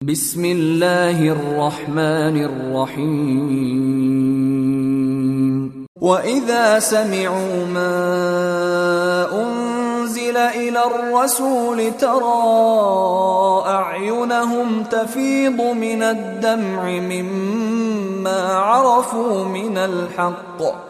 بسم الله الرحمن الرحيم. وإذا سمعوا ما أنزل إلى الرسول ترى أعينهم تفيض من الدمع مما عرفوا من الحق.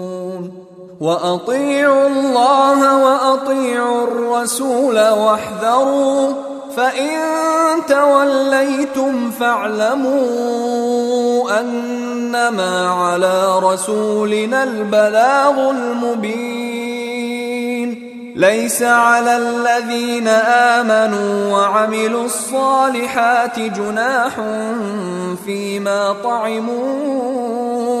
وأطيعوا الله وأطيعوا الرسول واحذروا فإن توليتم فاعلموا أنما على رسولنا البلاغ المبين. ليس على الذين آمنوا وعملوا الصالحات جناح فيما طعموا.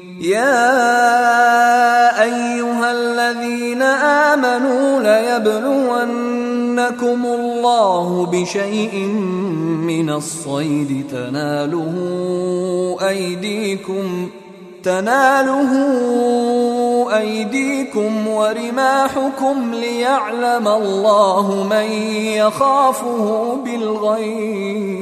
يا أيها الذين آمنوا ليبلونكم الله بشيء من الصيد تناله أيديكم تناله أيديكم ورماحكم ليعلم الله من يخافه بالغيب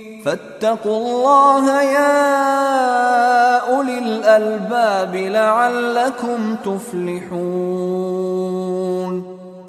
فاتقوا الله يا أولي الألباب لعلكم تفلحون.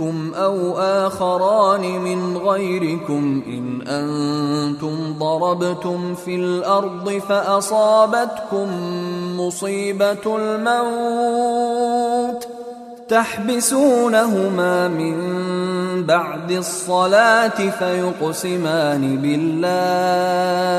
منكم أو آخران من غيركم إن أنتم ضربتم في الأرض فأصابتكم مصيبة الموت تحبسونهما من بعد الصلاة فيقسمان بالله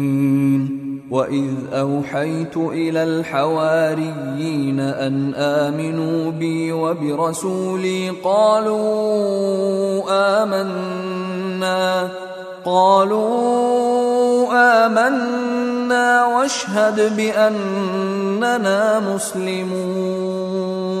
واذ اوحيت إلى الحواريين ان امنوا بي وبرسولي قالوا امنا قالوا آمنا واشهد بأننا مسلمون.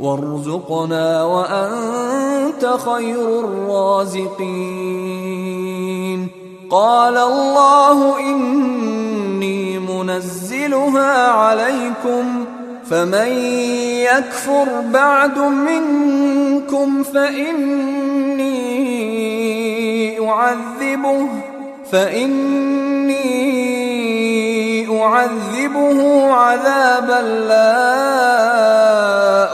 وارزقنا وأنت خير الرازقين. قال الله إني منزلها عليكم فمن يكفر بعد منكم فإني أعذبه فإني أعذبه عذابا لا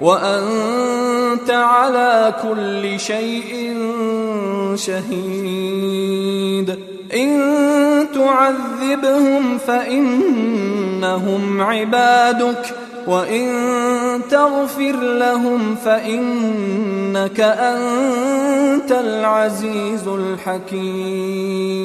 وأنت على كل شيء شهيد. إن تعذبهم فإنهم عبادك وإن تغفر لهم فإنك أنت العزيز الحكيم.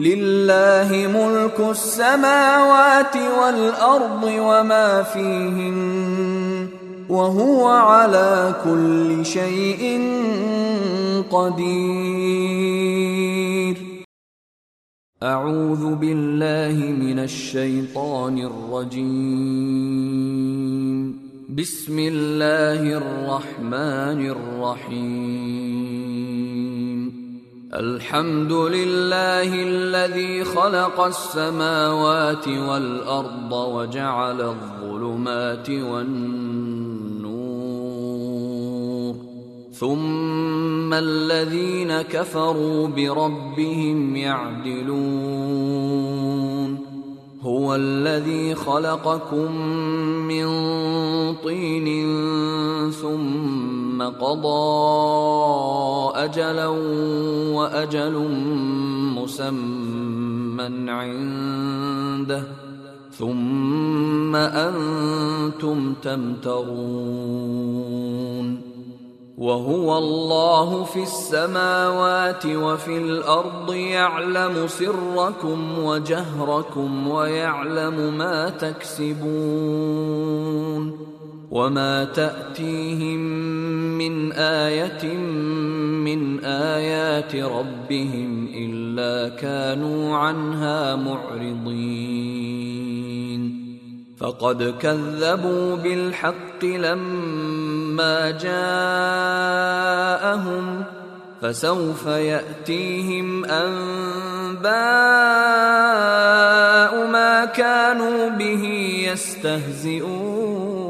لله ملك السماوات والأرض وما فيهن وهو على كل شيء قدير. أعوذ بالله من الشيطان الرجيم. بسم الله الرحمن الرحيم. الحمد لله الذي خلق السماوات والأرض وجعل الظلمات والنور ثم الذين كفروا بربهم يعدلون هو الذي خلقكم من طين قضى أجلا وأجل مسمى عنده ثم أنتم تمترون وهو الله في السماوات وفي الأرض يعلم سركم وجهركم ويعلم ما تكسبون وما تاتيهم من إيه من ايات ربهم الا كانوا عنها معرضين فقد كذبوا بالحق لما جاءهم فسوف ياتيهم انباء ما كانوا به يستهزئون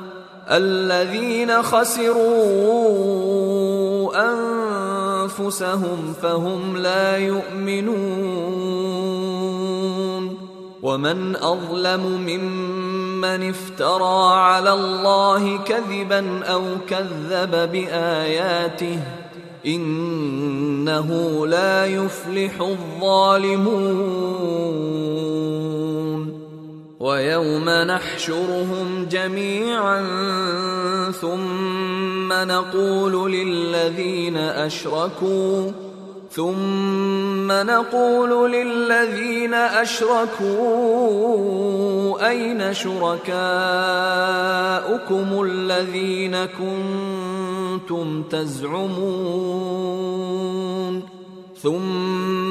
الذين خسروا أنفسهم فهم لا يؤمنون. ومن أظلم ممن افترى على الله كذبا أو كذب بآياته إنه لا يفلح الظالمون. ويوم نحشرهم جميعا ثم نقول للذين أشركوا ثم نقول للذين أشركوا أين شركاؤكم الذين كنتم تزعمون؟ ثم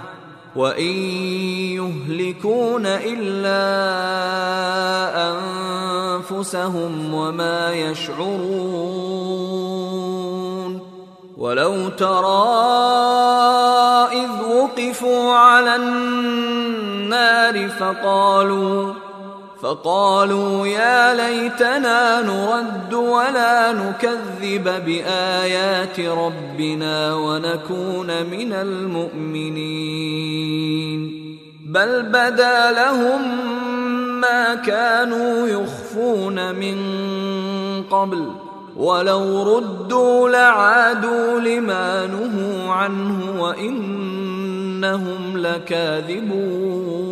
وان يهلكون الا انفسهم وما يشعرون ولو ترى اذ وقفوا على النار فقالوا فقالوا يا ليتنا نرد ولا نكذب بآيات ربنا ونكون من المؤمنين. بل بدا لهم ما كانوا يخفون من قبل ولو ردوا لعادوا لما نهوا عنه وإنهم لكاذبون.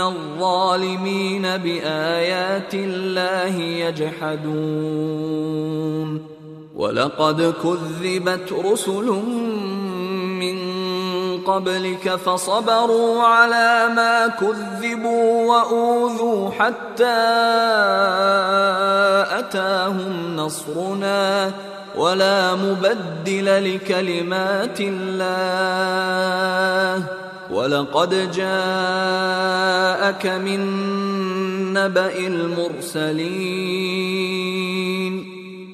الظالمين بايات الله يجحدون ولقد كذبت رسل من قبلك فصبروا على ما كذبوا واوذوا حتى اتاهم نصرنا ولا مبدل لكلمات الله ولقد جاءك من نبأ المرسلين.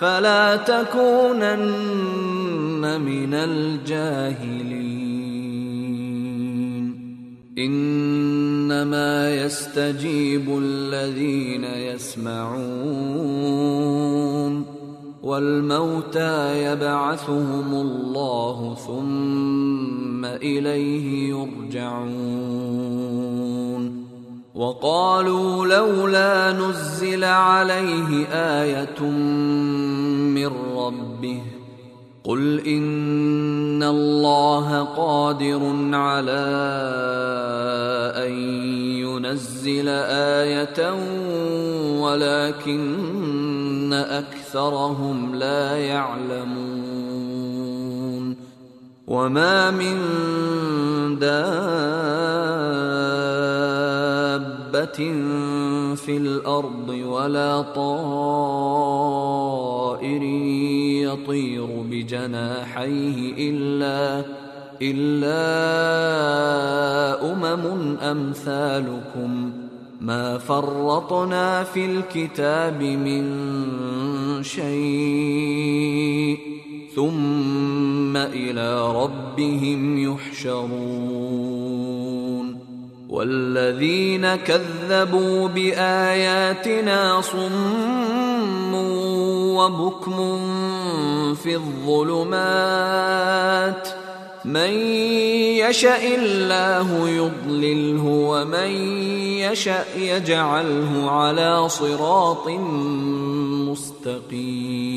فلا تكونن من الجاهلين. إنما يستجيب الذين يسمعون. والموتى يبعثهم الله ثم إليه يرجعون. وقالوا لولا نزل عليه آية من ربه قل إن الله قادر على أن ينزل آية ولكن أكثرهم لا يعلمون وما من دابة في الأرض ولا طائر يطير بجناحيه إلا إلا أمم أمثالكم. ما فرطنا في الكتاب من شيء ثم إلى ربهم يحشرون. والذين كذبوا بآياتنا صم وبكم في الظلمات من يشاء الله يضلله ومن يشاء يجعله على صراط مستقيم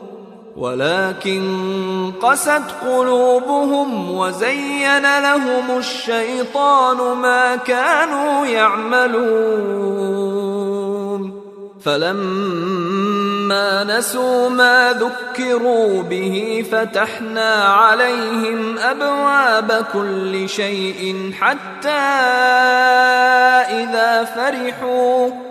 ولكن قست قلوبهم وزين لهم الشيطان ما كانوا يعملون. فلما نسوا ما ذكروا به فتحنا عليهم أبواب كل شيء حتى إذا فرحوا.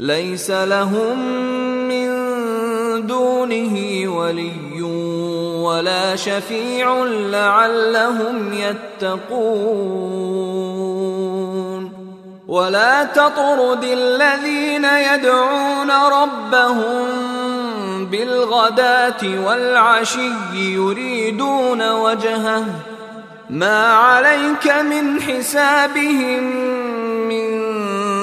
ليس لهم من دونه ولي ولا شفيع لعلهم يتقون. ولا تطرد الذين يدعون ربهم بالغداة والعشي يريدون وجهه. ما عليك من حسابهم من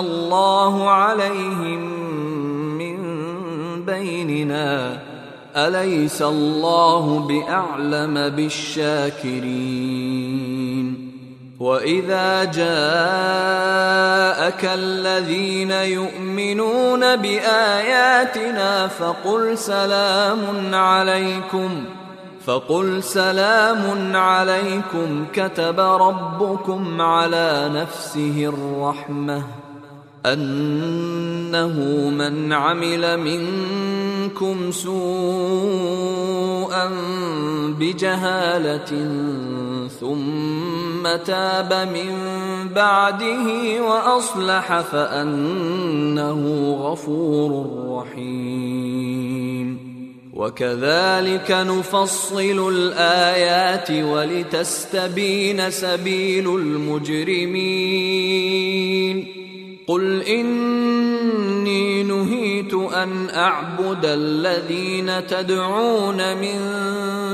الله عليهم من بيننا أليس الله بأعلم بالشاكرين وإذا جاءك الذين يؤمنون بآياتنا فقل سلام عليكم ۖ فقل سلام عليكم كتب ربكم على نفسه الرحمة أنه من عمل منكم سوءا بجهالة ثم تاب من بعده وأصلح فأنه غفور رحيم. وكذلك نفصل الآيات ولتستبين سبيل المجرمين. قل اني نهيت ان اعبد الذين تدعون من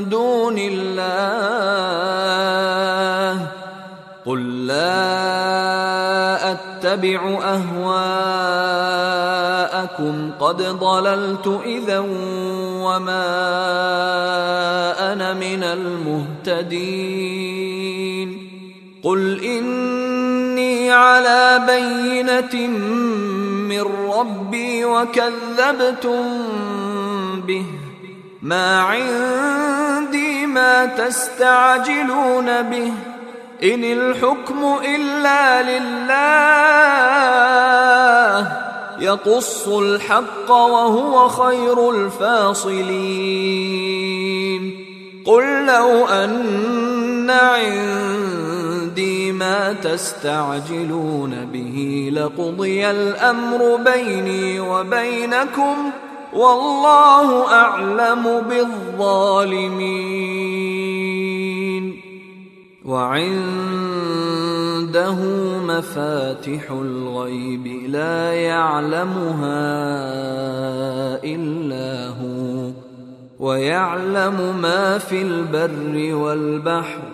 دون الله قل لا اتبع اهواءكم قد ضللت اذا وما أنا من المهتدين قل اني على بينه من ربي وكذبتم به ما عندي ما تستعجلون به ان الحكم الا لله يقص الحق وهو خير الفاصلين قل لو ان عندي ما تستعجلون به لقضي الأمر بيني وبينكم والله أعلم بالظالمين. وعنده مفاتح الغيب لا يعلمها إلا هو ويعلم ما في البر والبحر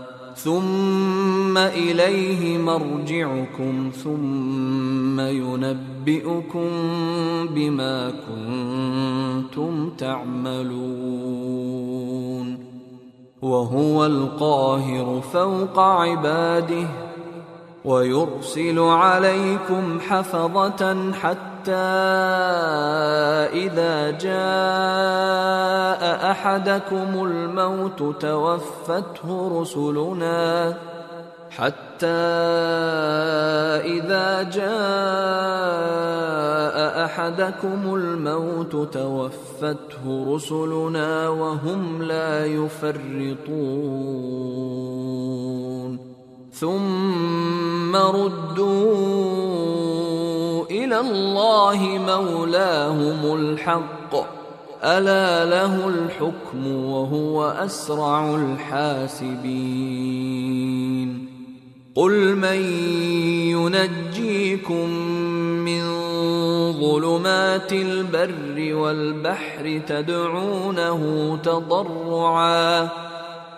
ثم إليه مرجعكم ثم ينبئكم بما كنتم تعملون. وهو القاهر فوق عباده ويرسل عليكم حفظة حتى إذا جاء أحدكم الموت توفته رسلنا حتى إذا جاء أحدكم الموت توفته رسلنا وهم لا يفرطون. ثم ردوا إلى الله مولاهم الحق. ألا له الحكم وهو أسرع الحاسبين قل من ينجيكم من ظلمات البر والبحر تدعونه تضرعا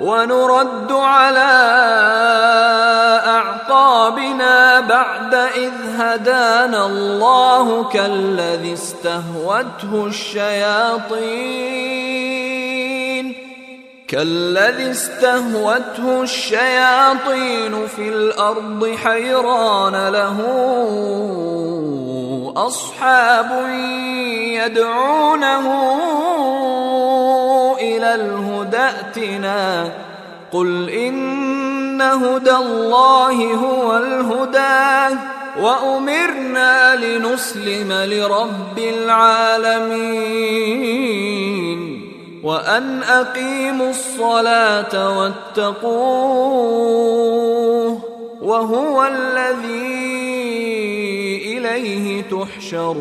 ونرد على أعقابنا بعد إذ هدانا الله كالذي استهوته الشياطين. كالذي استهوته الشياطين في الأرض حيران له أصحاب يدعونه إلى الهدى ائتنا. قل إن هدى الله هو الهدى وأمرنا لنسلم لرب العالمين. وأن أقيموا الصلاة واتقوه. وهو الذي إليه تحشرون.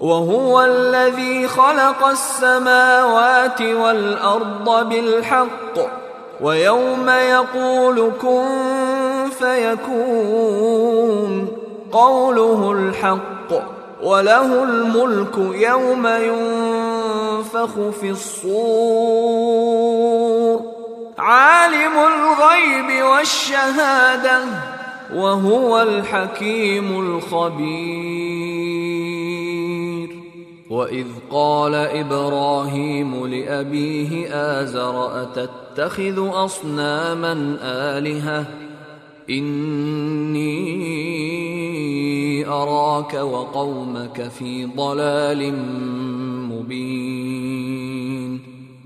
وهو الذي خلق السماوات والأرض بالحق. ويوم يقول كن فيكون. قوله الحق. وله الملك يوم ينفخ في الصور. عالم الغيب والشهادة وهو الحكيم الخبير. وإذ قال إبراهيم لأبيه آزر أتتخذ أصناما آلهة؟ إني أراك وقومك في ضلال مبين.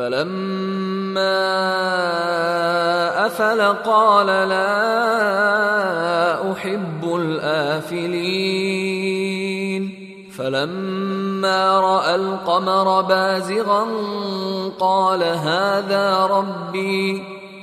فلما أفل قال لا أحب الآفلين. فلما رأى القمر بازغا قال هذا ربي.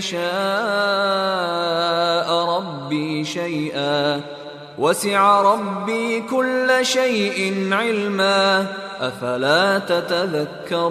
يشاء ربي شيئا. وسع ربي كل شيء علما. أفلا تتذكرون؟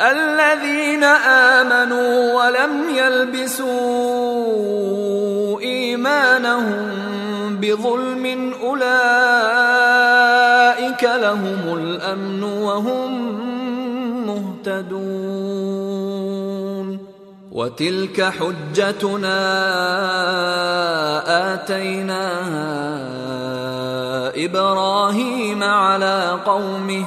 الذين آمنوا ولم يلبسوا إيمانهم بظلم أولئك لهم الأمن وهم مهتدون وتلك حجتنا آتيناها إبراهيم على قومه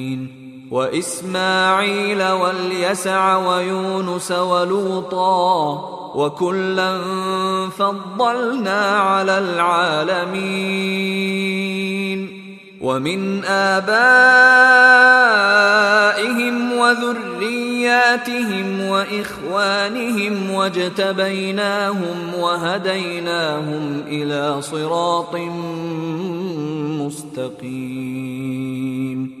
وإسماعيل واليسع ويونس ولوطا وكلا فضلنا على العالمين. ومن آبائهم وذرياتهم وإخوانهم واجتبيناهم وهديناهم إلى صراط مستقيم.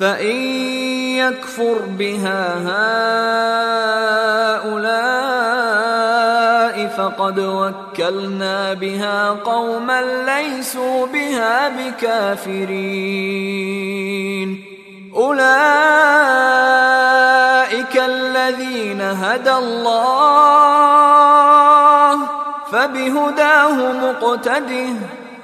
فإن يكفر بها هؤلاء فقد وكلنا بها قوما ليسوا بها بكافرين أولئك الذين هدى الله فبهداه مقتده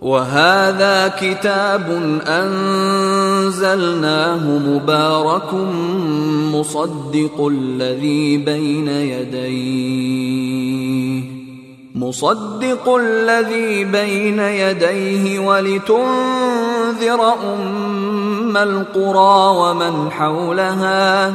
وهذا كتاب أنزلناه مبارك مصدق الذي بين يديه مصدق الذي بين يديه ولتنذر أم القرى ومن حولها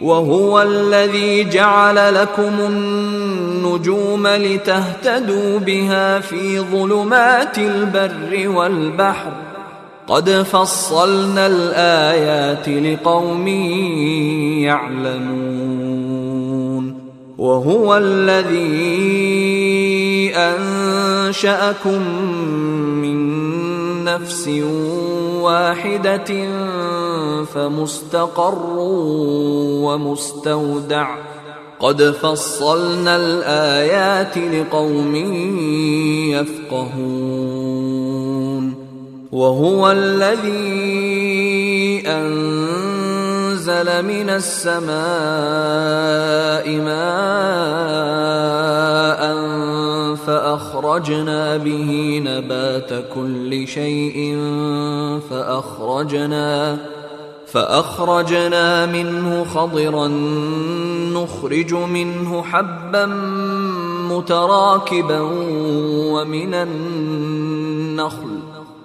وهو الذي جعل لكم النجوم لتهتدوا بها في ظلمات البر والبحر. قد فصلنا الآيات لقوم يعلمون. وهو الذي أنشأكم نفس واحدة فمستقر ومستودع. قد فصلنا الآيات لقوم يفقهون. وهو الذي أنزل من السماء ماء فأخرجنا به نبات كل شيء فأخرجنا فأخرجنا منه خضرا نخرج منه حبا متراكبا ومن النخل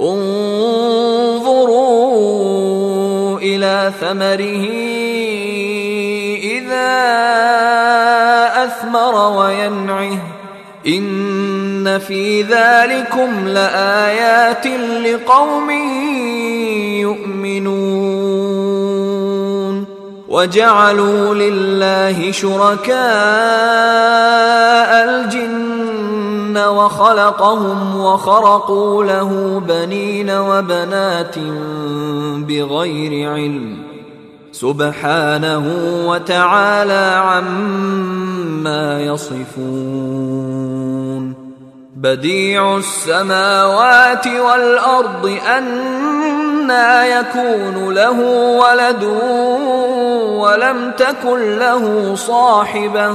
انظروا إلى ثمره إذا أثمر وينعه. إن في ذلكم لآيات لقوم يؤمنون. وجعلوا لله شركاء الجن وخلقهم وخرقوا له بنين وبنات بغير علم سبحانه وتعالى عما يصفون بديع السماوات والارض أنا يكون له ولد ولم تكن له صاحبه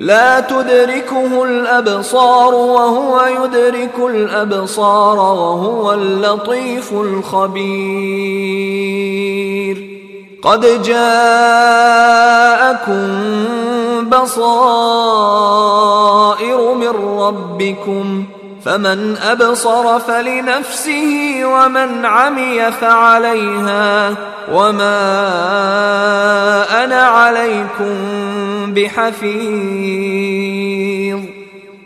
لا تدركه الأبصار وهو يدرك الأبصار وهو اللطيف الخبير. قد جاءكم بصائر من ربكم فمن أبصر فلنفسه ومن عمي فعليها وما أنا عليكم بحفيظ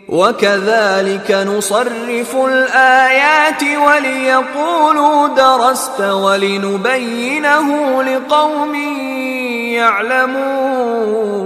وكذلك نصرف الآيات وليقولوا درست ولنبينه لقوم يعلمون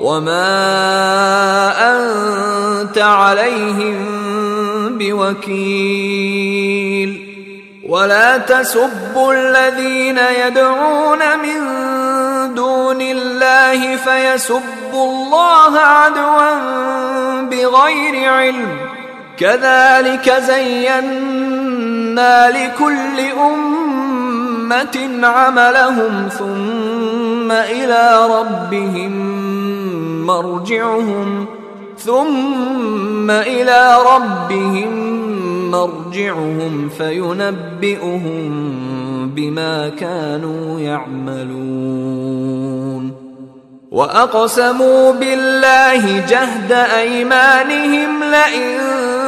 وما انت عليهم بوكيل ولا تسبوا الذين يدعون من دون الله فيسبوا الله عدوا بغير علم كذلك زينا لكل امه عملهم ثم إلى ربهم مرجعهم ثم إلى ربهم مرجعهم فينبئهم بما كانوا يعملون وأقسموا بالله جهد أيمانهم لئن